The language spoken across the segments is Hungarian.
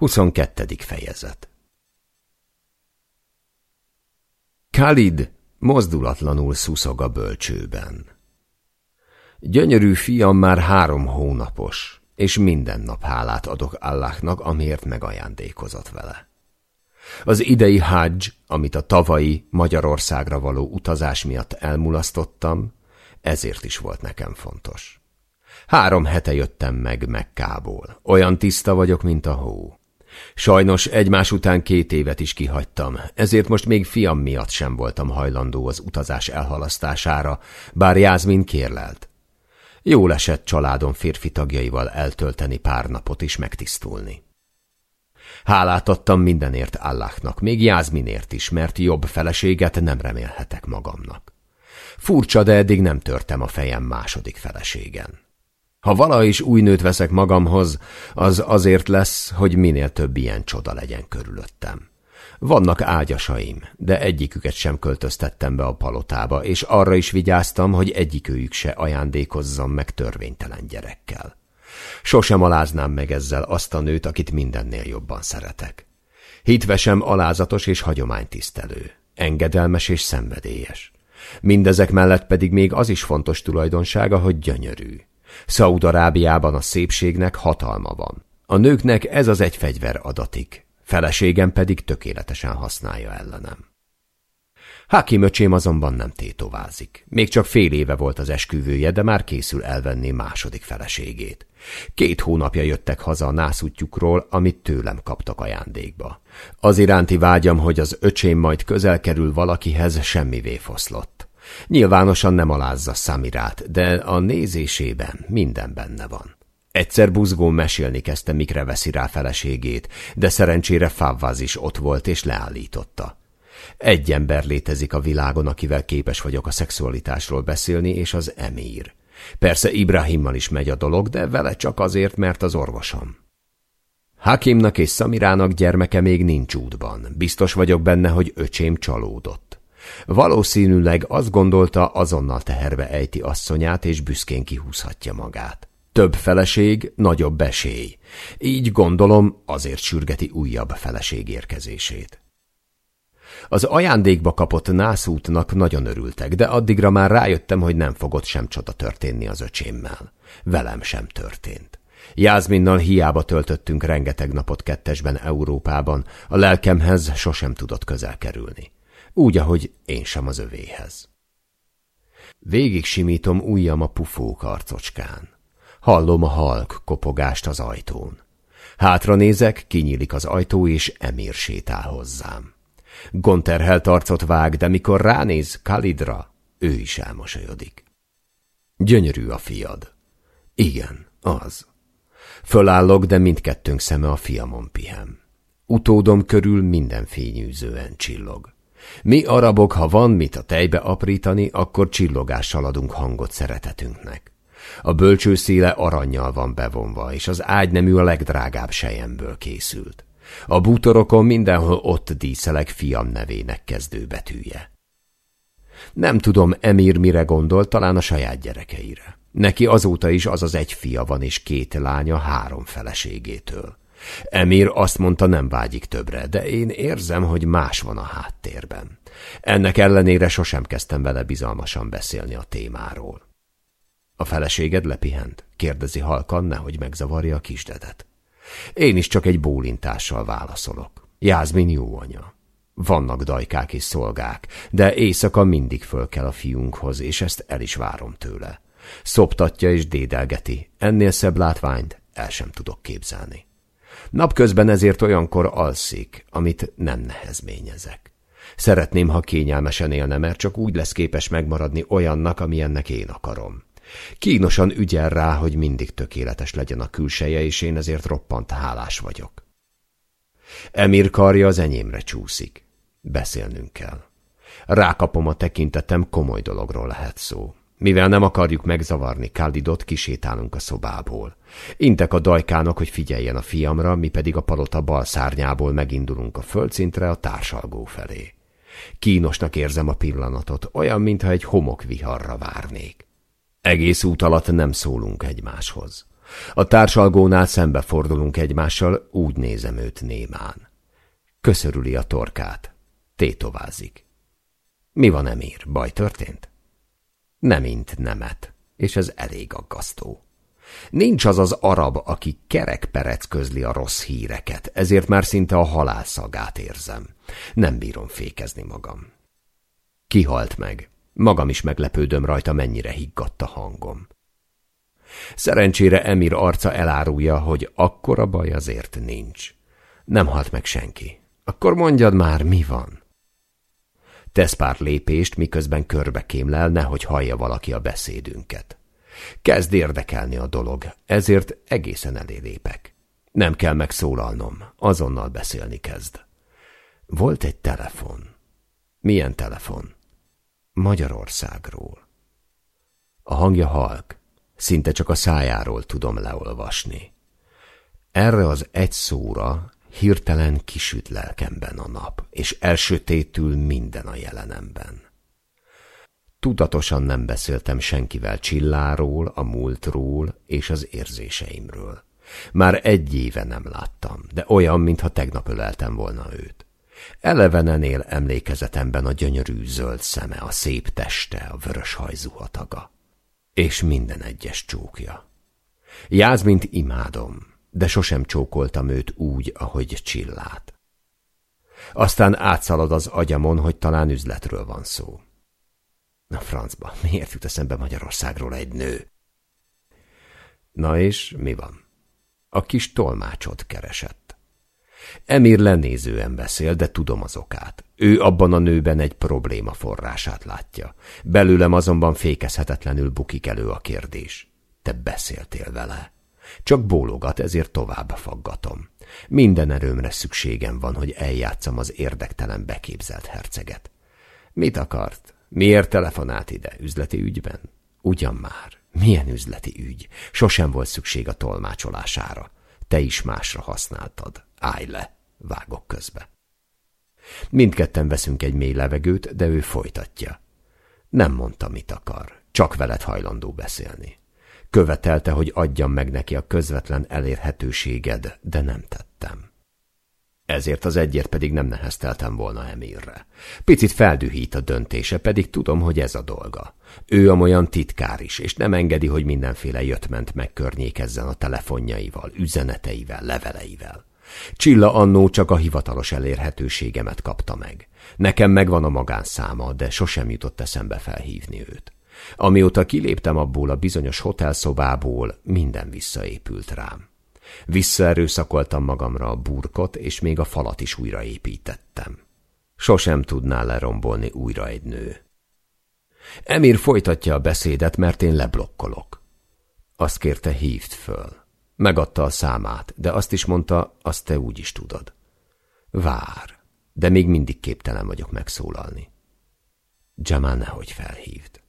22. fejezet Khalid mozdulatlanul szuszog a bölcsőben. Gyönyörű fiam már három hónapos, és minden nap hálát adok Allahnak, amiért megajándékozott vele. Az idei hajj, amit a tavalyi Magyarországra való utazás miatt elmulasztottam, ezért is volt nekem fontos. Három hete jöttem meg Mekkából. Olyan tiszta vagyok, mint a hó. Sajnos egymás után két évet is kihagytam, ezért most még fiam miatt sem voltam hajlandó az utazás elhalasztására, bár Jászmin kérlelt. Jól esett családom férfi tagjaival eltölteni pár napot is megtisztulni. Hálát adtam mindenért Allahnak, még Jászminért is, mert jobb feleséget nem remélhetek magamnak. Furcsa, de eddig nem törtem a fejem második feleségen. Ha vala is új nőt veszek magamhoz, az azért lesz, hogy minél több ilyen csoda legyen körülöttem. Vannak ágyasaim, de egyiküket sem költöztettem be a palotába, és arra is vigyáztam, hogy egyikőjük se ajándékozzam meg törvénytelen gyerekkel. Sosem aláznám meg ezzel azt a nőt, akit mindennél jobban szeretek. Hitvesem alázatos és hagyománytisztelő, engedelmes és szenvedélyes. Mindezek mellett pedig még az is fontos tulajdonsága, hogy gyönyörű. Szaudarábiában a szépségnek hatalma van. A nőknek ez az egy fegyver adatik, feleségem pedig tökéletesen használja ellenem. Hakim öcsém azonban nem tétovázik. Még csak fél éve volt az esküvője, de már készül elvenni második feleségét. Két hónapja jöttek haza a nászútjukról, amit tőlem kaptak ajándékba. Az iránti vágyam, hogy az öcsém majd közel kerül valakihez, semmivé foszlott. Nyilvánosan nem alázza Samirát, de a nézésében minden benne van. Egyszer buzgón mesélni kezdte, mikre veszi rá feleségét, de szerencsére Favvaz is ott volt és leállította. Egy ember létezik a világon, akivel képes vagyok a szexualitásról beszélni, és az emír. Persze Ibrahimmal is megy a dolog, de vele csak azért, mert az orvosom. Hakimnak és Szamirának gyermeke még nincs útban. Biztos vagyok benne, hogy öcsém csalódott. Valószínűleg azt gondolta, azonnal teherbe ejti asszonyát, és büszkén kihúzhatja magát. Több feleség, nagyobb esély. Így gondolom, azért sürgeti újabb feleség érkezését. Az ajándékba kapott nászútnak nagyon örültek, de addigra már rájöttem, hogy nem fogott sem csoda történni az öcsémmel. Velem sem történt. Jászminnal hiába töltöttünk rengeteg napot kettesben Európában, a lelkemhez sosem tudott közel kerülni úgy, ahogy én sem az övéhez. Végig simítom ujjam a pufók arcocskán. Hallom a halk kopogást az ajtón. Hátra nézek, kinyílik az ajtó, és Emir sétál hozzám. Gonterhelt arcot vág, de mikor ránéz Kalidra, ő is elmosolyodik. Gyönyörű a fiad. Igen, az. Fölállok, de mindkettőnk szeme a fiamon pihem. Utódom körül minden fényűzően csillog. Mi arabok, ha van mit a tejbe aprítani, akkor csillogással adunk hangot szeretetünknek. A bölcső aranyjal van bevonva, és az ágynemű a legdrágább sejemből készült. A bútorokon mindenhol ott díszeleg fiam nevének kezdőbetűje. Nem tudom, Emir mire gondol, talán a saját gyerekeire. Neki azóta is az az egy fia van és két lánya három feleségétől. Emir azt mondta, nem vágyik többre, de én érzem, hogy más van a háttérben. Ennek ellenére sosem kezdtem vele bizalmasan beszélni a témáról. A feleséged lepihent? kérdezi halkan, nehogy megzavarja a kisdedet. Én is csak egy bólintással válaszolok. Jászmin jó anya. Vannak dajkák és szolgák, de éjszaka mindig föl kell a fiunkhoz, és ezt el is várom tőle. Szoptatja és dédelgeti. Ennél szebb látványt el sem tudok képzelni. Napközben ezért olyankor alszik, amit nem nehezményezek. Szeretném, ha kényelmesen élne, mert csak úgy lesz képes megmaradni olyannak, amilyennek én akarom. Kínosan ügyel rá, hogy mindig tökéletes legyen a külseje, és én ezért roppant hálás vagyok. Emir karja az enyémre csúszik. Beszélnünk kell. Rákapom a tekintetem, komoly dologról lehet szó. Mivel nem akarjuk megzavarni Kaldidot, kisétálunk a szobából. Intek a dajkának, hogy figyeljen a fiamra, mi pedig a palota bal szárnyából megindulunk a földszintre a társalgó felé. Kínosnak érzem a pillanatot, olyan, mintha egy homokviharra várnék. Egész út alatt nem szólunk egymáshoz. A társalgónál szembefordulunk egymással, úgy nézem őt némán. Köszörüli a torkát. Tétovázik. Mi van, Emír? Baj történt? Nem int nemet, és ez elég aggasztó. Nincs az az arab, aki kerekperec közli a rossz híreket, ezért már szinte a halál szagát érzem. Nem bírom fékezni magam. Kihalt meg. Magam is meglepődöm rajta, mennyire higgadt a hangom. Szerencsére Emir arca elárulja, hogy akkora baj azért nincs. Nem halt meg senki. Akkor mondjad már, mi van? Tesz pár lépést, miközben körbe kémlel, nehogy hallja valaki a beszédünket. Kezd érdekelni a dolog, ezért egészen elé lépek. Nem kell megszólalnom, azonnal beszélni kezd. Volt egy telefon. Milyen telefon? Magyarországról. A hangja halk, szinte csak a szájáról tudom leolvasni. Erre az egy szóra hirtelen kisüt lelkemben a nap, és elsötétül minden a jelenemben. Tudatosan nem beszéltem senkivel Csilláról, a múltról és az érzéseimről. Már egy éve nem láttam, de olyan, mintha tegnap öleltem volna őt. Elevenen él emlékezetemben a gyönyörű zöld szeme, a szép teste, a vörös hajzuhataga. És minden egyes csókja. Jázmint imádom, de sosem csókoltam őt úgy, ahogy Csillát. Aztán átszalad az agyamon, hogy talán üzletről van szó. Na francba, miért jut eszembe Magyarországról egy nő? Na és mi van? A kis tolmácsot keresett. Emir lenézően beszél, de tudom az okát. Ő abban a nőben egy probléma forrását látja. Belőlem azonban fékezhetetlenül bukik elő a kérdés. Te beszéltél vele? Csak bólogat, ezért tovább faggatom. Minden erőmre szükségem van, hogy eljátszam az érdektelen beképzelt herceget. Mit akart? Miért telefonált ide? Üzleti ügyben? Ugyan már. Milyen üzleti ügy? Sosem volt szükség a tolmácsolására. Te is másra használtad. Állj le, vágok közbe. Mindketten veszünk egy mély levegőt, de ő folytatja. Nem mondta, mit akar. Csak veled hajlandó beszélni. Követelte, hogy adjam meg neki a közvetlen elérhetőséged, de nem tettem. Ezért az egyért pedig nem nehezteltem volna Emirre. Picit feldühít a döntése, pedig tudom, hogy ez a dolga. Ő amolyan titkár is, és nem engedi, hogy mindenféle jött-ment megkörnyékezzen a telefonjaival, üzeneteivel, leveleivel. Csilla annó csak a hivatalos elérhetőségemet kapta meg. Nekem megvan a magánszáma, de sosem jutott eszembe felhívni őt. Amióta kiléptem abból a bizonyos hotelszobából, minden visszaépült rám. Visszaerőszakoltam magamra a burkot, és még a falat is újraépítettem. Sosem tudná lerombolni újra egy nő. Emir folytatja a beszédet, mert én leblokkolok. Azt kérte, hívd föl. Megadta a számát, de azt is mondta, azt te úgy is tudod. Vár, de még mindig képtelen vagyok megszólalni. Jamal nehogy felhívd.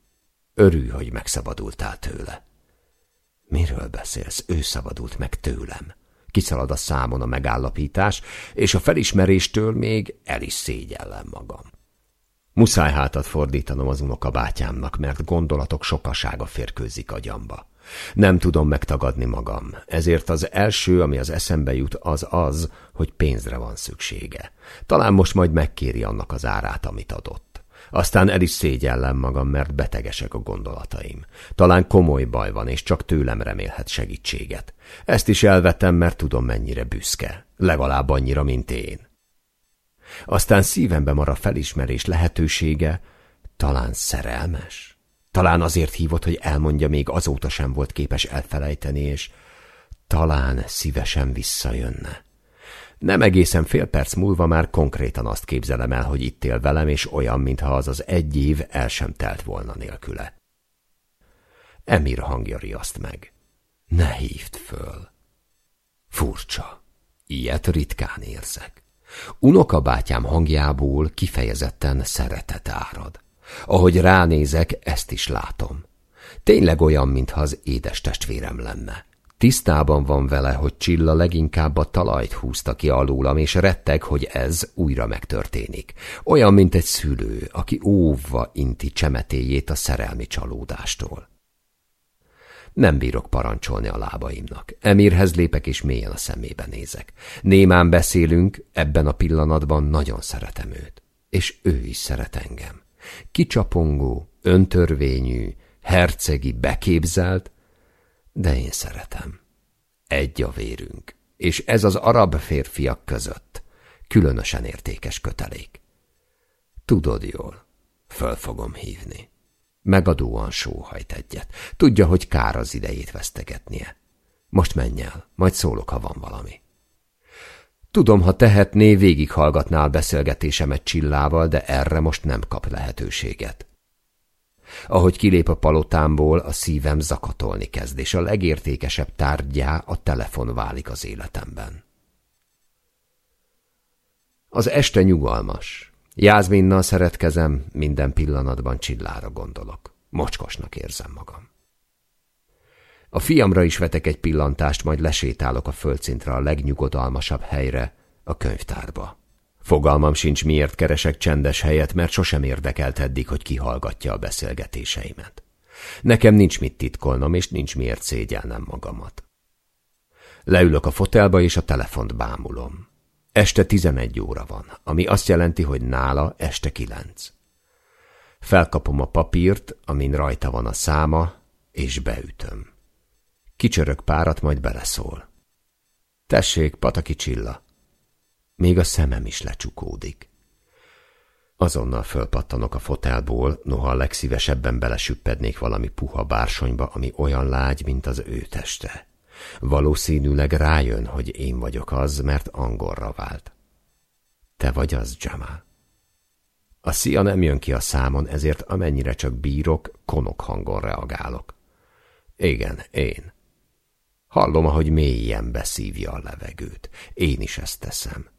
Örülj, hogy megszabadultál tőle. Miről beszélsz? Ő szabadult meg tőlem. Kiszalad a számon a megállapítás, és a felismeréstől még el is szégyellem magam. Muszáj hátat fordítanom az unokabátyámnak, mert gondolatok sokasága férkőzik agyamba. Nem tudom megtagadni magam, ezért az első, ami az eszembe jut, az az, hogy pénzre van szüksége. Talán most majd megkéri annak az árát, amit adott. Aztán el is szégyellem magam, mert betegesek a gondolataim. Talán komoly baj van, és csak tőlem remélhet segítséget. Ezt is elvetem, mert tudom, mennyire büszke. Legalább annyira, mint én. Aztán szívembe mar a felismerés lehetősége, talán szerelmes. Talán azért hívott, hogy elmondja, még azóta sem volt képes elfelejteni, és talán szívesen visszajönne. Nem egészen fél perc múlva már konkrétan azt képzelem el, hogy itt él velem, és olyan, mintha az az egy év el sem telt volna nélküle. Emir hangja riaszt meg. Ne hívd föl. Furcsa. Ilyet ritkán érzek. Unokabátyám hangjából kifejezetten szeretet árad. Ahogy ránézek, ezt is látom. Tényleg olyan, mintha az édes testvérem lenne. Tisztában van vele, hogy Csilla leginkább a talajt húzta ki alólam, és retteg, hogy ez újra megtörténik. Olyan, mint egy szülő, aki óvva inti csemetéjét a szerelmi csalódástól. Nem bírok parancsolni a lábaimnak. Emirhez lépek és mélyen a szemébe nézek. Némán beszélünk, ebben a pillanatban nagyon szeretem őt. És ő is szeret engem. Kicsapongó, öntörvényű, hercegi, beképzelt, de én szeretem. Egy a vérünk, és ez az arab férfiak között különösen értékes kötelék. Tudod jól, föl fogom hívni. Megadóan sóhajt egyet. Tudja, hogy kár az idejét vesztegetnie. Most menj el, majd szólok, ha van valami. Tudom, ha tehetné, végighallgatná a beszélgetésemet Csillával, de erre most nem kap lehetőséget. Ahogy kilép a palotámból, a szívem zakatolni kezd, és a legértékesebb tárgyá a telefon válik az életemben. Az este nyugalmas. Jászminnal szeretkezem, minden pillanatban csillára gondolok. Mocskosnak érzem magam. A fiamra is vetek egy pillantást, majd lesétálok a földszintre a legnyugodalmasabb helyre, a könyvtárba. Fogalmam sincs, miért keresek csendes helyet, mert sosem érdekelt eddig, hogy kihallgatja a beszélgetéseimet. Nekem nincs mit titkolnom, és nincs miért szégyelnem magamat. Leülök a fotelba, és a telefont bámulom. Este tizenegy óra van, ami azt jelenti, hogy nála este kilenc. Felkapom a papírt, amin rajta van a száma, és beütöm. Kicsörök párat, majd beleszól. Tessék, Pataki Csilla. Még a szemem is lecsukódik. Azonnal fölpattanok a fotelból, noha a legszívesebben belesüppednék valami puha bársonyba, ami olyan lágy, mint az ő teste. Valószínűleg rájön, hogy én vagyok az, mert angolra vált. Te vagy az, Jamal. A szia nem jön ki a számon, ezért amennyire csak bírok, konok hangon reagálok. Igen, én. Hallom, ahogy mélyen beszívja a levegőt. Én is ezt teszem.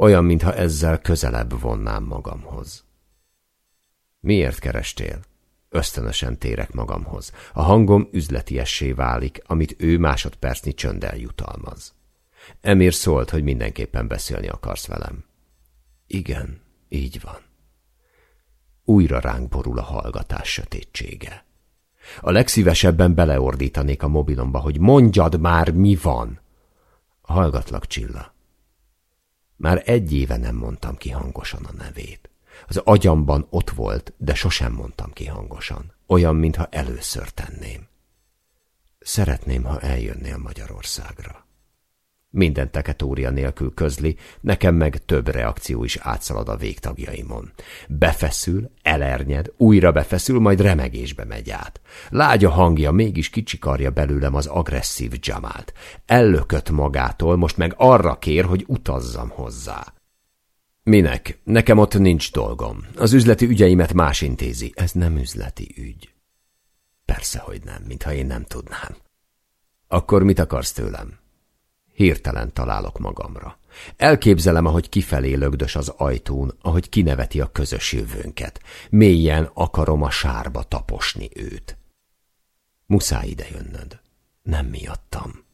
Olyan, mintha ezzel közelebb vonnám magamhoz. Miért kerestél? Ösztönösen térek magamhoz. A hangom üzletiessé válik, amit ő másodpercnyi csönddel jutalmaz. Emir szólt, hogy mindenképpen beszélni akarsz velem. Igen, így van. Újra ránk borul a hallgatás sötétsége. A legszívesebben beleordítanék a mobilomba, hogy mondjad már, mi van. Hallgatlak, Csilla. Már egy éve nem mondtam ki hangosan a nevét. Az agyamban ott volt, de sosem mondtam ki hangosan. Olyan, mintha először tenném. Szeretném, ha eljönnél Magyarországra. Minden teketória nélkül közli, nekem meg több reakció is átszalad a végtagjaimon. Befeszül, elernyed, újra befeszül, majd remegésbe megy át. Lágya hangja mégis kicsikarja belőlem az agresszív Jamalt. Ellökött magától, most meg arra kér, hogy utazzam hozzá. Minek? Nekem ott nincs dolgom. Az üzleti ügyeimet más intézi. Ez nem üzleti ügy. Persze, hogy nem, mintha én nem tudnám. Akkor mit akarsz tőlem? Hirtelen találok magamra. Elképzelem, ahogy kifelé lögdös az ajtón, ahogy kineveti a közös jövőnket. Mélyen akarom a sárba taposni őt. Muszáj ide jönnöd. Nem miattam.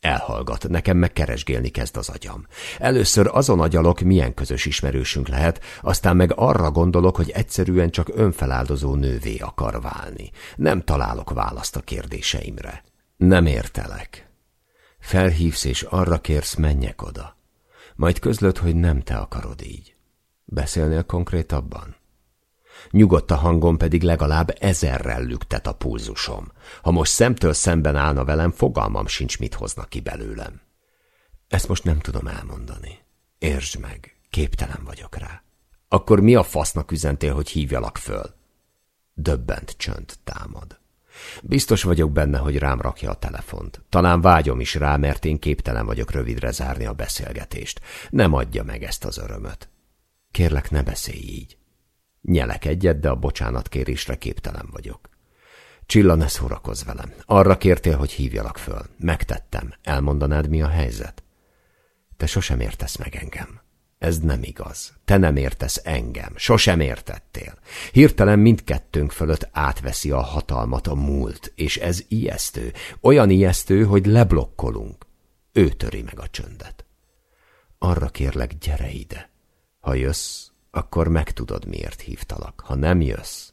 Elhallgat, nekem meg keresgélni kezd az agyam. Először azon agyalok, milyen közös ismerősünk lehet, aztán meg arra gondolok, hogy egyszerűen csak önfeláldozó nővé akar válni. Nem találok választ a kérdéseimre. Nem értelek. Felhívsz és arra kérsz, menjek oda. Majd közlöd, hogy nem te akarod így. Beszélnél konkrétabban? Nyugodt a hangom pedig legalább ezerrel lüktet a pulzusom. Ha most szemtől szemben állna velem, fogalmam sincs, mit hoznak ki belőlem. Ezt most nem tudom elmondani. Értsd meg, képtelen vagyok rá. Akkor mi a fasznak üzentél, hogy hívjalak föl? Döbbent csönd támad. Biztos vagyok benne, hogy rám rakja a telefont. Talán vágyom is rá, mert én képtelen vagyok rövidre zárni a beszélgetést. Nem adja meg ezt az örömöt. Kérlek, ne beszélj így. Nyelek egyet, de a bocsánatkérésre képtelen vagyok. Csilla, ne szórakozz velem. Arra kértél, hogy hívjalak föl. Megtettem. Elmondanád, mi a helyzet? Te sosem értesz meg engem. Ez nem igaz. Te nem értesz engem. Sosem értettél. Hirtelen mindkettőnk fölött átveszi a hatalmat a múlt, és ez ijesztő. Olyan ijesztő, hogy leblokkolunk. Ő töri meg a csöndet. Arra kérlek, gyere ide. Ha jössz, akkor megtudod, miért hívtalak. Ha nem jössz,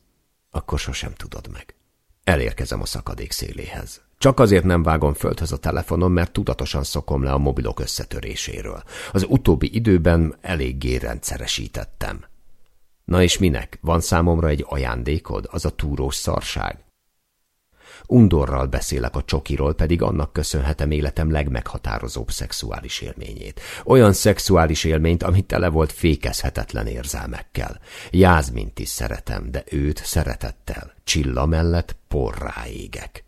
akkor sosem tudod meg. Elérkezem a szakadék széléhez. Csak azért nem vágom földhöz a telefonom, mert tudatosan szokom le a mobilok összetöréséről. Az utóbbi időben eléggé rendszeresítettem. Na és minek? Van számomra egy ajándékod? Az a túrós szarság? Undorral beszélek a csokiról, pedig annak köszönhetem életem legmeghatározóbb szexuális élményét. Olyan szexuális élményt, amit tele volt fékezhetetlen érzelmekkel. Jázmint is szeretem, de őt szeretettel. Csilla mellett porrá égek.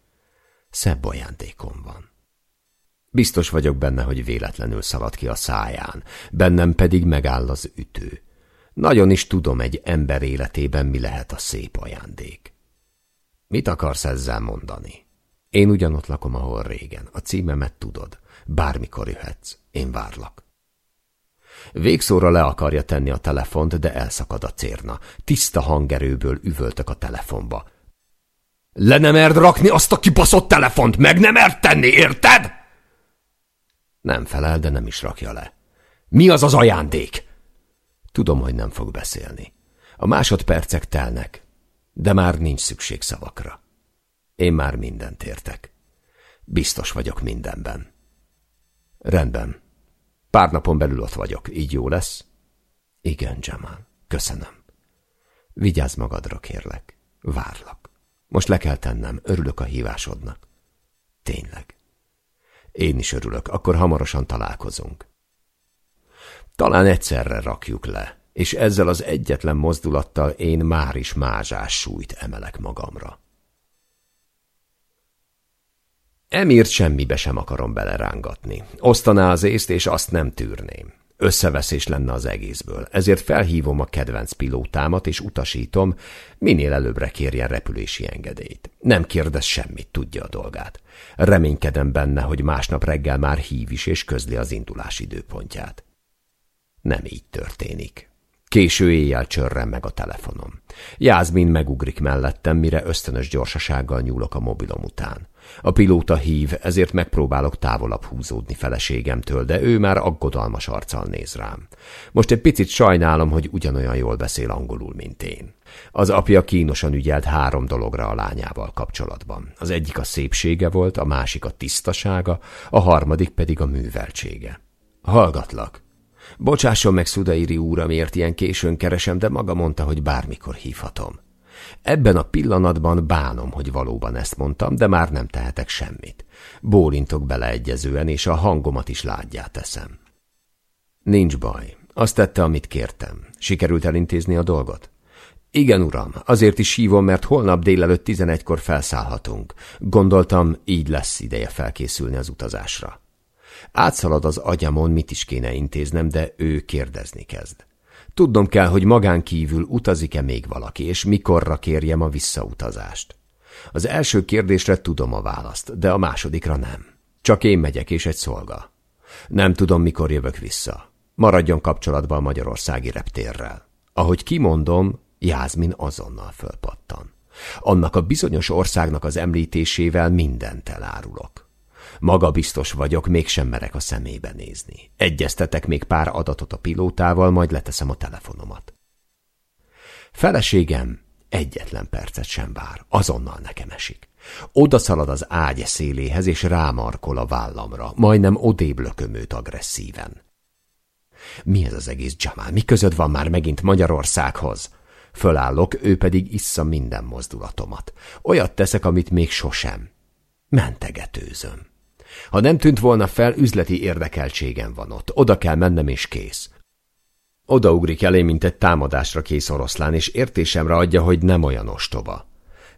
Szebb ajándékom van. Biztos vagyok benne, hogy véletlenül szalad ki a száján, bennem pedig megáll az ütő. Nagyon is tudom egy ember életében mi lehet a szép ajándék. Mit akarsz ezzel mondani? Én ugyanott lakom, ahol régen. A címemet tudod. Bármikor jöhetsz. Én várlak. Végszóra le akarja tenni a telefont, de elszakad a cérna. Tiszta hangerőből üvöltök a telefonba. Le nem erd rakni azt a kibaszott telefont, meg nem erd tenni, érted? Nem felel, de nem is rakja le. Mi az az ajándék? Tudom, hogy nem fog beszélni. A másodpercek telnek, de már nincs szükség szavakra. Én már mindent értek. Biztos vagyok mindenben. Rendben. Pár napon belül ott vagyok, így jó lesz? Igen, Jamal, köszönöm. Vigyázz magadra, kérlek. Várlak. Most le kell tennem, örülök a hívásodnak. Tényleg. Én is örülök, akkor hamarosan találkozunk. Talán egyszerre rakjuk le és ezzel az egyetlen mozdulattal én már is mázsás súlyt emelek magamra. Emírt semmibe sem akarom belerángatni. Osztaná az észt, és azt nem tűrném. Összeveszés lenne az egészből, ezért felhívom a kedvenc pilótámat, és utasítom, minél előbbre kérjen repülési engedélyt. Nem kérdez semmit, tudja a dolgát. Reménykedem benne, hogy másnap reggel már hív is, és közli az indulás időpontját. Nem így történik. Késő éjjel csörren meg a telefonom. Jászmin megugrik mellettem, mire ösztönös gyorsasággal nyúlok a mobilom után. A pilóta hív, ezért megpróbálok távolabb húzódni feleségemtől, de ő már aggodalmas arccal néz rám. Most egy picit sajnálom, hogy ugyanolyan jól beszél angolul, mint én. Az apja kínosan ügyelt három dologra a lányával kapcsolatban. Az egyik a szépsége volt, a másik a tisztasága, a harmadik pedig a műveltsége. Hallgatlak, Bocsásson meg Szudairi úr, amiért ilyen későn keresem, de maga mondta, hogy bármikor hívhatom. Ebben a pillanatban bánom, hogy valóban ezt mondtam, de már nem tehetek semmit. Bólintok beleegyezően, és a hangomat is lágyjá teszem. Nincs baj. Azt tette, amit kértem. Sikerült elintézni a dolgot? Igen, uram, azért is hívom, mert holnap délelőtt tizenegykor felszállhatunk. Gondoltam, így lesz ideje felkészülni az utazásra. Átszalad az agyamon, mit is kéne intéznem, de ő kérdezni kezd. Tudnom kell, hogy magán kívül utazik-e még valaki, és mikorra kérjem a visszautazást. Az első kérdésre tudom a választ, de a másodikra nem. Csak én megyek, és egy szolga. Nem tudom, mikor jövök vissza. Maradjon kapcsolatban a magyarországi reptérrel. Ahogy kimondom, Jázmin azonnal fölpattan. Annak a bizonyos országnak az említésével mindent elárulok. Maga biztos vagyok, mégsem merek a szemébe nézni. Egyeztetek még pár adatot a pilótával, majd leteszem a telefonomat. Feleségem egyetlen percet sem vár, azonnal nekem esik. Oda szalad az ágy széléhez, és rámarkol a vállamra, majdnem odébb lököm őt agresszíven. Mi ez az egész, Jamal? Mi között van már megint Magyarországhoz? Fölállok, ő pedig issza minden mozdulatomat. Olyat teszek, amit még sosem. Mentegetőzöm. Ha nem tűnt volna fel, üzleti érdekeltségem van ott. Oda kell mennem, és kész. Odaugrik elé, mint egy támadásra kész oroszlán, és értésemre adja, hogy nem olyan ostoba.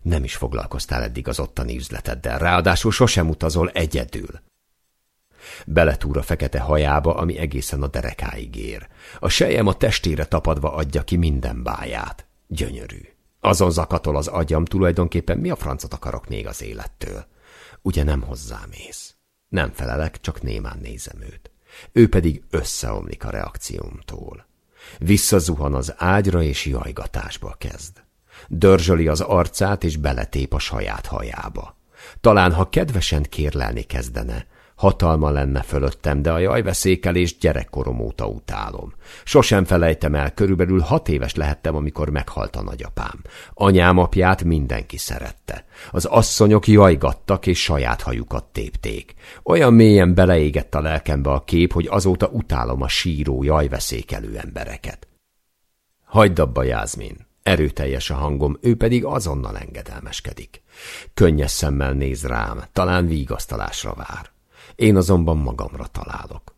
Nem is foglalkoztál eddig az ottani üzleteddel, ráadásul sosem utazol egyedül. Beletúr a fekete hajába, ami egészen a derekáig ér. A sejem a testére tapadva adja ki minden báját. Gyönyörű. Azon zakatol az agyam, tulajdonképpen mi a francot akarok még az élettől? Ugye nem hozzám ész. Nem felelek, csak némán nézem őt. Ő pedig összeomlik a reakciómtól. Visszazuhan az ágyra, és jajgatásba kezd. Dörzsöli az arcát, és beletép a saját hajába. Talán, ha kedvesen kérlelni kezdene, Hatalma lenne fölöttem, de a jajveszékelést gyerekkorom óta utálom. Sosem felejtem el, körülbelül hat éves lehettem, amikor meghalt a nagyapám. Anyám apját mindenki szerette. Az asszonyok jajgattak és saját hajukat tépték. Olyan mélyen beleégett a lelkembe a kép, hogy azóta utálom a síró, jajveszékelő embereket. Hagyd abba, Jászmin. Erőteljes a hangom, ő pedig azonnal engedelmeskedik. Könnyes szemmel néz rám, talán vígasztalásra vár. Én azonban magamra találok.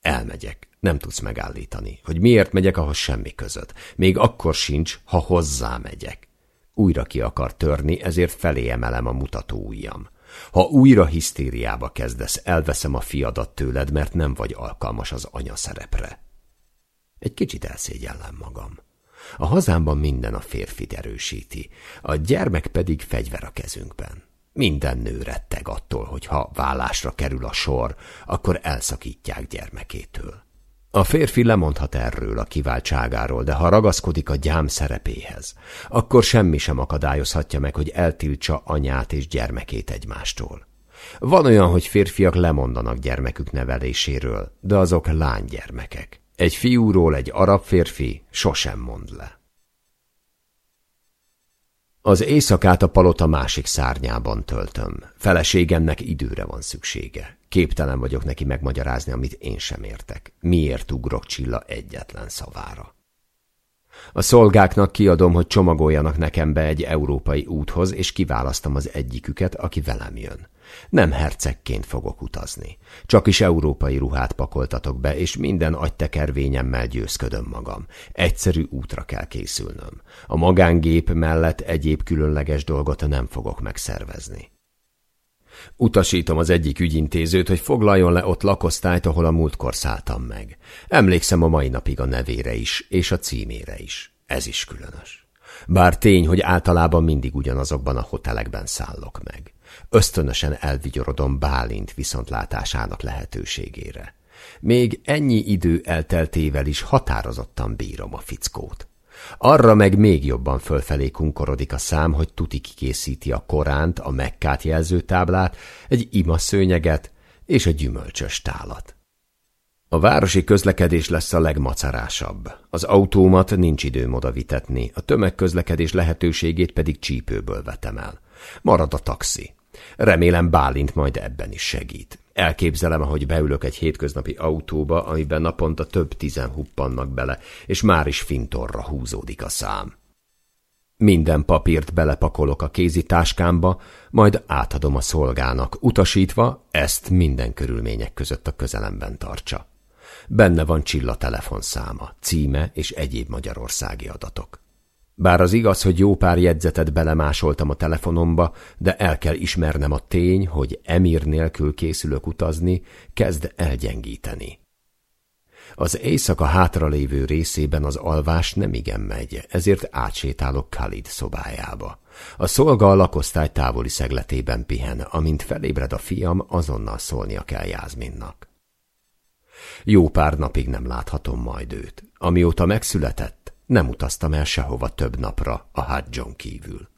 Elmegyek, nem tudsz megállítani. Hogy miért megyek, ahhoz semmi között. Még akkor sincs, ha hozzá megyek. Újra ki akar törni, ezért felé emelem a mutató ujjam. Ha újra hisztériába kezdesz, elveszem a fiadat tőled, mert nem vagy alkalmas az anya szerepre. Egy kicsit elszégyellem magam. A hazámban minden a férfit erősíti, a gyermek pedig fegyver a kezünkben. Minden nő retteg attól, hogy ha vállásra kerül a sor, akkor elszakítják gyermekétől. A férfi lemondhat erről a kiváltságáról, de ha ragaszkodik a gyám szerepéhez, akkor semmi sem akadályozhatja meg, hogy eltiltsa anyát és gyermekét egymástól. Van olyan, hogy férfiak lemondanak gyermekük neveléséről, de azok lánygyermekek. Egy fiúról egy arab férfi sosem mond le. Az éjszakát a palota másik szárnyában töltöm. Feleségemnek időre van szüksége. Képtelen vagyok neki megmagyarázni, amit én sem értek. Miért ugrok Csilla egyetlen szavára? A szolgáknak kiadom, hogy csomagoljanak nekem be egy európai úthoz, és kiválasztom az egyiküket, aki velem jön. Nem hercegként fogok utazni. Csak is európai ruhát pakoltatok be, és minden agytekervényemmel győzködöm magam. Egyszerű útra kell készülnöm. A magángép mellett egyéb különleges dolgot nem fogok megszervezni. Utasítom az egyik ügyintézőt, hogy foglaljon le ott lakosztályt, ahol a múltkor szálltam meg. Emlékszem a mai napig a nevére is, és a címére is. Ez is különös. Bár tény, hogy általában mindig ugyanazokban a hotelekben szállok meg. Ösztönösen elvigyorodom Bálint viszontlátásának lehetőségére. Még ennyi idő elteltével is határozottan bírom a fickót. Arra meg még jobban fölfelé kunkorodik a szám, hogy tuti kikészíti a Koránt, a Mekkát jelző táblát, egy ima szőnyeget és a gyümölcsös tálat. A városi közlekedés lesz a legmacarásabb. Az autómat nincs időm oda vitetni, a tömegközlekedés lehetőségét pedig csípőből vetem el. Marad a taxi. Remélem Bálint majd ebben is segít. Elképzelem, ahogy beülök egy hétköznapi autóba, amiben naponta több tizen huppannak bele, és már is fintorra húzódik a szám. Minden papírt belepakolok a kézi táskámba, majd átadom a szolgának, utasítva ezt minden körülmények között a közelemben tartsa. Benne van Csilla telefonszáma, címe és egyéb magyarországi adatok. Bár az igaz, hogy jó pár jegyzetet belemásoltam a telefonomba, de el kell ismernem a tény, hogy emír nélkül készülök utazni, kezd elgyengíteni. Az éjszaka hátralévő részében az alvás nem igen megy, ezért átsétálok Khalid szobájába. A szolga a lakosztály távoli szegletében pihen, amint felébred a fiam, azonnal szólnia kell Jászminnak. Jó pár napig nem láthatom majd őt. Amióta megszületett, nem utaztam el sehova több napra a hadzson kívül.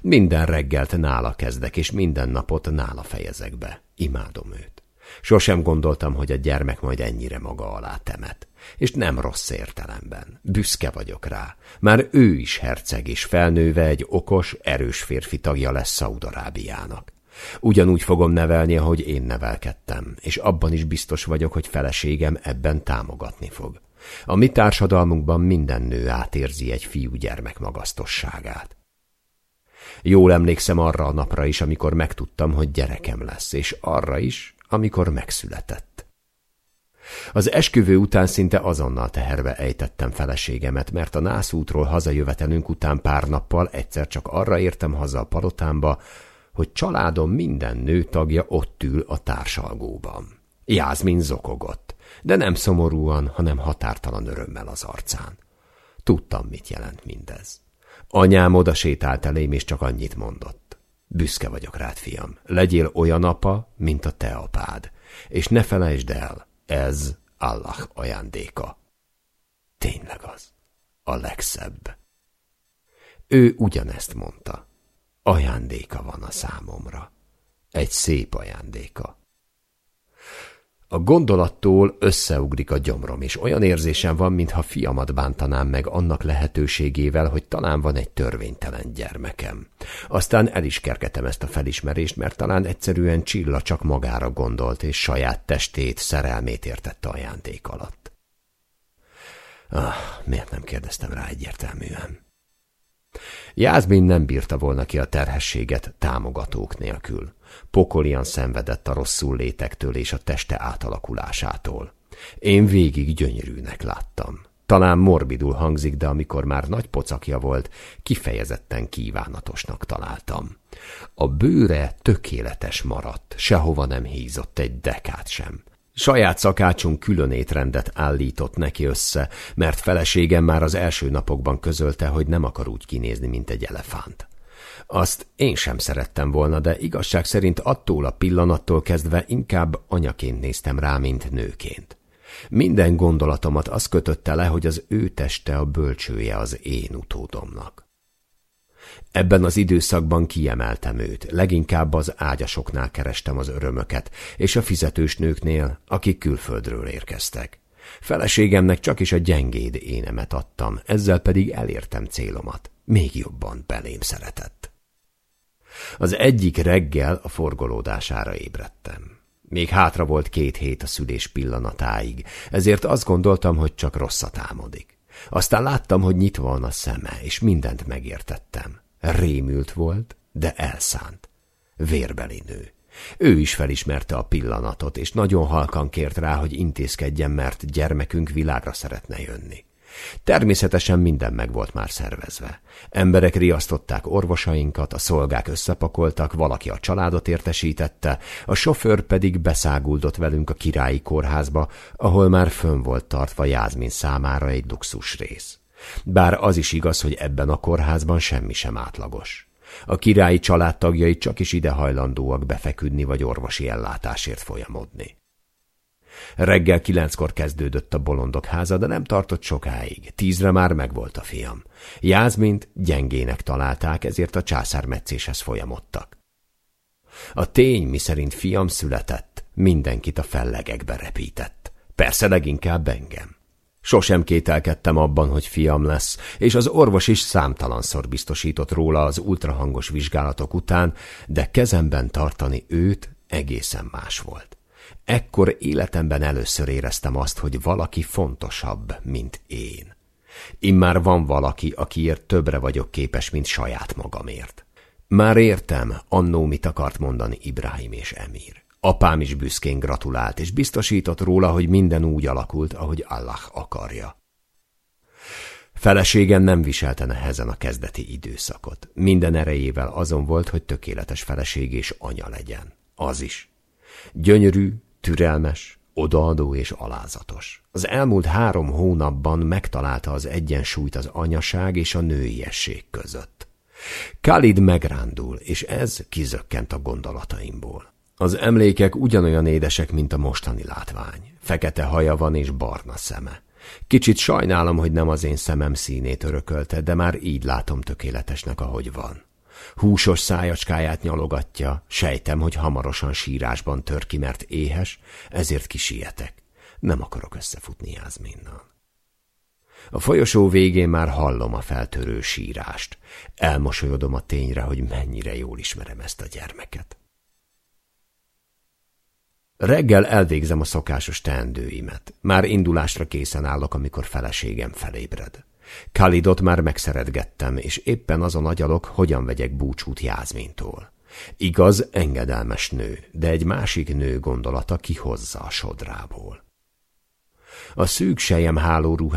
Minden reggelt nála kezdek, és minden napot nála fejezek be. Imádom őt. Sosem gondoltam, hogy a gyermek majd ennyire maga alá temet. És nem rossz értelemben. Büszke vagyok rá. Már ő is herceg, és felnőve egy okos, erős férfi tagja lesz Szaudarábiának. Ugyanúgy fogom nevelni, ahogy én nevelkedtem, és abban is biztos vagyok, hogy feleségem ebben támogatni fog. A mi társadalmunkban minden nő átérzi egy fiú-gyermek magasztosságát. Jól emlékszem arra a napra is, amikor megtudtam, hogy gyerekem lesz, és arra is, amikor megszületett. Az esküvő után szinte azonnal teherbe ejtettem feleségemet, mert a nászútról hazajövetelünk után pár nappal egyszer csak arra értem haza a palotámba, hogy családom minden nő tagja ott ül a társalgóban. Jászmin zokogott de nem szomorúan, hanem határtalan örömmel az arcán. Tudtam, mit jelent mindez. Anyám oda sétált elém, és csak annyit mondott. Büszke vagyok rád, fiam. Legyél olyan apa, mint a te apád. És ne felejtsd el, ez Allah ajándéka. Tényleg az. A legszebb. Ő ugyanezt mondta. Ajándéka van a számomra. Egy szép ajándéka. A gondolattól összeugrik a gyomrom, és olyan érzésem van, mintha fiamat bántanám meg annak lehetőségével, hogy talán van egy törvénytelen gyermekem. Aztán el is kergetem ezt a felismerést, mert talán egyszerűen Csilla csak magára gondolt, és saját testét, szerelmét értette ajándék alatt. Ah, miért nem kérdeztem rá egyértelműen? Jászmin nem bírta volna ki a terhességet támogatók nélkül. Pokolian szenvedett a rosszul létektől és a teste átalakulásától. Én végig gyönyörűnek láttam. Talán morbidul hangzik, de amikor már nagy pocakja volt, kifejezetten kívánatosnak találtam. A bőre tökéletes maradt, sehova nem hízott egy dekát sem. Saját szakácsunk külön étrendet állított neki össze, mert feleségem már az első napokban közölte, hogy nem akar úgy kinézni, mint egy elefánt. Azt én sem szerettem volna, de igazság szerint attól a pillanattól kezdve inkább anyaként néztem rá, mint nőként. Minden gondolatomat az kötötte le, hogy az ő teste a bölcsője az én utódomnak. Ebben az időszakban kiemeltem őt, leginkább az ágyasoknál kerestem az örömöket, és a fizetős nőknél, akik külföldről érkeztek. Feleségemnek csak is a gyengéd énemet adtam, ezzel pedig elértem célomat. Még jobban belém szeretett. Az egyik reggel a forgolódására ébredtem. Még hátra volt két hét a szülés pillanatáig, ezért azt gondoltam, hogy csak rosszat álmodik. Aztán láttam, hogy nyitva van a szeme, és mindent megértettem. Rémült volt, de elszánt. Vérbeli nő. Ő is felismerte a pillanatot, és nagyon halkan kért rá, hogy intézkedjen, mert gyermekünk világra szeretne jönni. Természetesen minden meg volt már szervezve. Emberek riasztották orvosainkat, a szolgák összepakoltak, valaki a családot értesítette, a sofőr pedig beszáguldott velünk a királyi kórházba, ahol már fönn volt tartva Jázmin számára egy luxus rész. Bár az is igaz, hogy ebben a kórházban semmi sem átlagos. A királyi családtagjai csak is ide hajlandóak befeküdni vagy orvosi ellátásért folyamodni. Reggel kilenckor kezdődött a bolondok háza, de nem tartott sokáig. Tízre már megvolt a fiam. Jázmint gyengének találták, ezért a császármetszéshez folyamodtak. A tény, miszerint fiam született, mindenkit a fellegekbe repített. Persze leginkább engem. Sosem kételkedtem abban, hogy fiam lesz, és az orvos is számtalanszor biztosított róla az ultrahangos vizsgálatok után, de kezemben tartani őt egészen más volt. Ekkor életemben először éreztem azt, hogy valaki fontosabb, mint én. Immár van valaki, akiért többre vagyok képes, mint saját magamért. Már értem, annó mit akart mondani Ibrahim és Emir. Apám is büszkén gratulált, és biztosított róla, hogy minden úgy alakult, ahogy Allah akarja. Feleségem nem viselte nehezen a kezdeti időszakot. Minden erejével azon volt, hogy tökéletes feleség és anya legyen. Az is. Gyönyörű, türelmes, odaadó és alázatos. Az elmúlt három hónapban megtalálta az egyensúlyt az anyaság és a nőiesség között. Khalid megrándul, és ez kizökkent a gondolataimból. Az emlékek ugyanolyan édesek, mint a mostani látvány. Fekete haja van és barna szeme. Kicsit sajnálom, hogy nem az én szemem színét örökölte, de már így látom tökéletesnek, ahogy van. Húsos szájacskáját nyalogatja, sejtem, hogy hamarosan sírásban tör ki, mert éhes, ezért kisietek. Nem akarok összefutni Jászminnal. A folyosó végén már hallom a feltörő sírást. Elmosolyodom a tényre, hogy mennyire jól ismerem ezt a gyermeket. Reggel elvégzem a szokásos teendőimet. Már indulásra készen állok, amikor feleségem felébred. Kalidot már megszeretgettem, és éppen azon agyalok, hogyan vegyek búcsút Jázmintól. Igaz, engedelmes nő, de egy másik nő gondolata kihozza a sodrából. A szűk sejem háló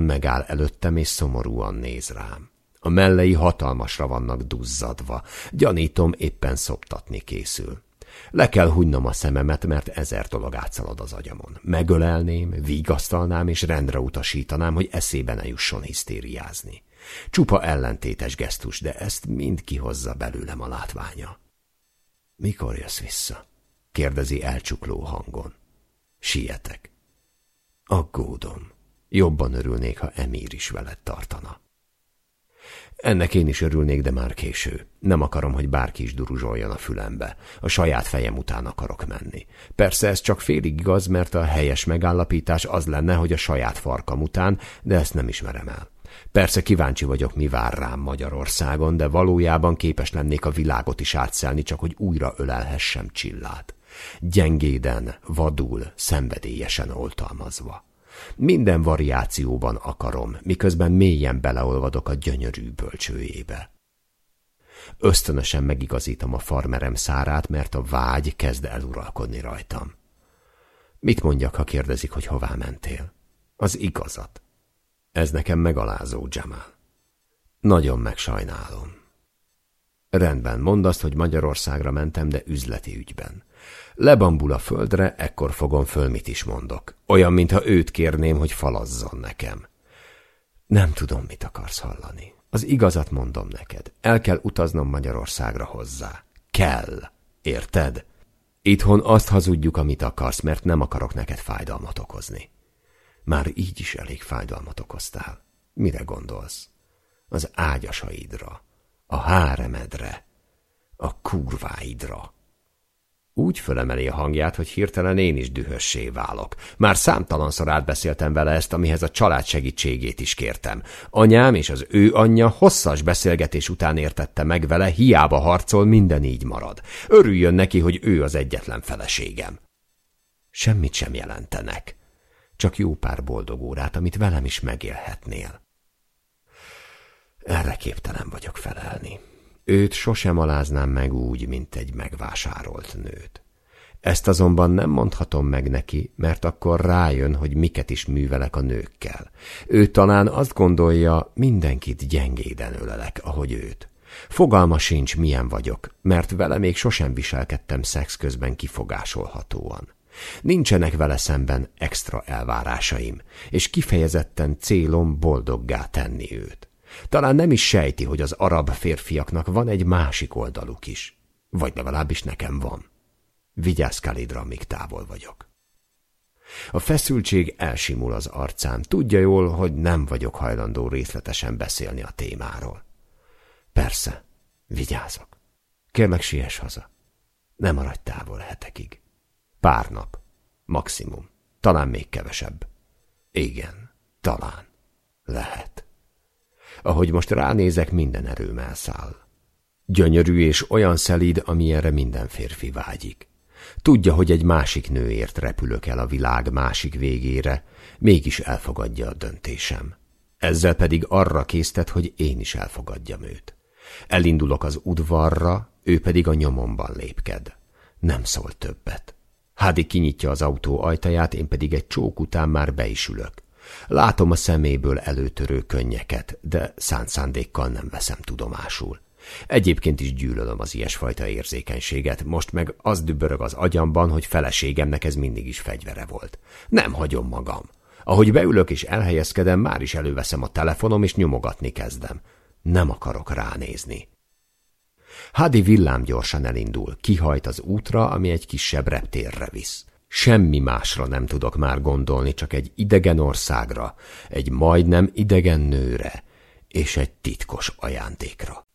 megáll előttem, és szomorúan néz rám. A mellei hatalmasra vannak duzzadva, gyanítom éppen szoptatni készül. Le kell hunynom a szememet, mert ezer dolog átszalad az agyamon. Megölelném, vigasztalnám és rendre utasítanám, hogy eszébe ne jusson hisztériázni. Csupa ellentétes gesztus, de ezt mind kihozza belőlem a látványa. Mikor jössz vissza? kérdezi elcsukló hangon. Sietek. Aggódom. Jobban örülnék, ha Emír is veled tartana. Ennek én is örülnék, de már késő. Nem akarom, hogy bárki is duruzsoljon a fülembe. A saját fejem után akarok menni. Persze ez csak félig igaz, mert a helyes megállapítás az lenne, hogy a saját farkam után, de ezt nem ismerem el. Persze kíváncsi vagyok, mi vár rám Magyarországon, de valójában képes lennék a világot is átszelni, csak hogy újra ölelhessem Csillát. Gyengéden, vadul, szenvedélyesen oltalmazva. Minden variációban akarom, miközben mélyen beleolvadok a gyönyörű bölcsőjébe. Ösztönösen megigazítom a farmerem szárát, mert a vágy kezd eluralkodni rajtam. Mit mondjak, ha kérdezik, hogy hová mentél? Az igazat. Ez nekem megalázó, Jamal. Nagyon megsajnálom. Rendben, mondd azt, hogy Magyarországra mentem, de üzleti ügyben. Lebambul a földre, ekkor fogom föl, mit is mondok. Olyan, mintha őt kérném, hogy falazzon nekem. Nem tudom, mit akarsz hallani. Az igazat mondom neked. El kell utaznom Magyarországra hozzá. Kell. Érted? Itthon azt hazudjuk, amit akarsz, mert nem akarok neked fájdalmat okozni. Már így is elég fájdalmat okoztál. Mire gondolsz? Az ágyasaidra, a háremedre, a kurváidra. Úgy fölemeli a hangját, hogy hirtelen én is dühössé válok. Már számtalanszor átbeszéltem vele ezt, amihez a család segítségét is kértem. Anyám és az ő anyja hosszas beszélgetés után értette meg vele, hiába harcol, minden így marad. Örüljön neki, hogy ő az egyetlen feleségem. Semmit sem jelentenek. Csak jó pár boldog órát, amit velem is megélhetnél. Erre képtelen vagyok felelni. Őt sosem aláznám meg úgy, mint egy megvásárolt nőt. Ezt azonban nem mondhatom meg neki, mert akkor rájön, hogy miket is művelek a nőkkel. Ő talán azt gondolja, mindenkit gyengéden ölelek, ahogy őt. Fogalma sincs, milyen vagyok, mert vele még sosem viselkedtem szex közben kifogásolhatóan. Nincsenek vele szemben extra elvárásaim, és kifejezetten célom boldoggá tenni őt. Talán nem is sejti, hogy az arab férfiaknak van egy másik oldaluk is. Vagy legalábbis nekem van. Vigyázz Kalidra, amíg távol vagyok. A feszültség elsimul az arcán. Tudja jól, hogy nem vagyok hajlandó részletesen beszélni a témáról. Persze, vigyázok. Kérlek, siess haza. Nem maradj távol hetekig. Pár nap. Maximum. Talán még kevesebb. Igen, talán. Lehet. Ahogy most ránézek, minden erőm elszáll. Gyönyörű és olyan szelíd, amilyenre minden férfi vágyik. Tudja, hogy egy másik nőért repülök el a világ másik végére, mégis elfogadja a döntésem. Ezzel pedig arra késztet, hogy én is elfogadjam őt. Elindulok az udvarra, ő pedig a nyomomban lépked. Nem szól többet. Hádi kinyitja az autó ajtaját, én pedig egy csók után már be is ülök. Látom a szeméből előtörő könnyeket, de szánt szándékkal nem veszem tudomásul. Egyébként is gyűlölöm az ilyesfajta érzékenységet, most meg az dübörög az agyamban, hogy feleségemnek ez mindig is fegyvere volt. Nem hagyom magam. Ahogy beülök és elhelyezkedem, már is előveszem a telefonom, és nyomogatni kezdem. Nem akarok ránézni. Hadi villám gyorsan elindul, kihajt az útra, ami egy kisebb reptérre visz. Semmi másra nem tudok már gondolni, csak egy idegen országra, egy majdnem idegen nőre és egy titkos ajándékra.